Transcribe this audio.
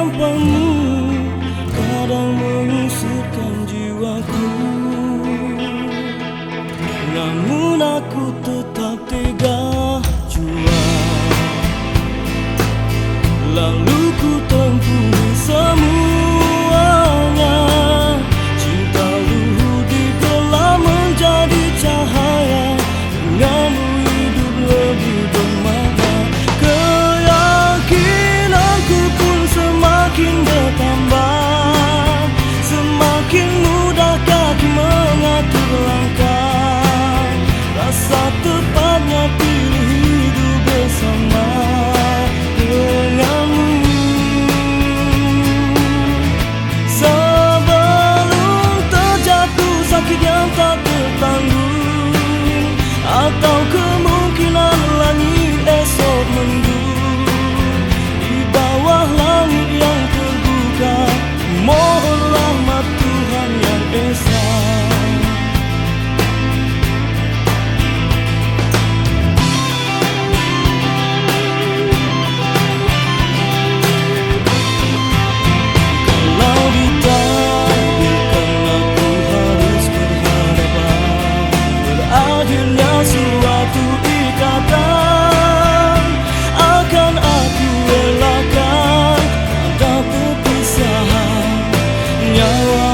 Tanpamu Kadang mengusirkan jiwaku. Namun aku tetap tega jua. Lalu thought Oh